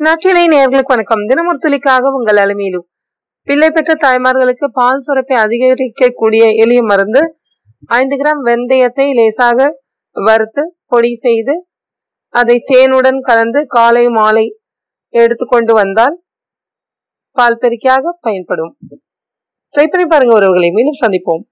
நற்றினை நேர்களுக்கு வணக்கம். தினமொரு துளிக்காக உங்கள் அலுமையிலும் பிள்ளை பெற்ற தாய்மார்களுக்கு பால் சுரப்பை அதிகரிக்கக்கூடிய எளிய மருந்து ஐந்து கிராம் வெந்தயத்தை லேசாக வறுத்து பொடி செய்து அதை தேனுடன் கலந்து காலை மாலை எடுத்துக்கொண்டு வந்தால் பால் பெருக்கியாக பயன்படும். ட்ரை பண்ணி பாருங்க உறவுகளை. மீண்டும் சந்திப்போம்.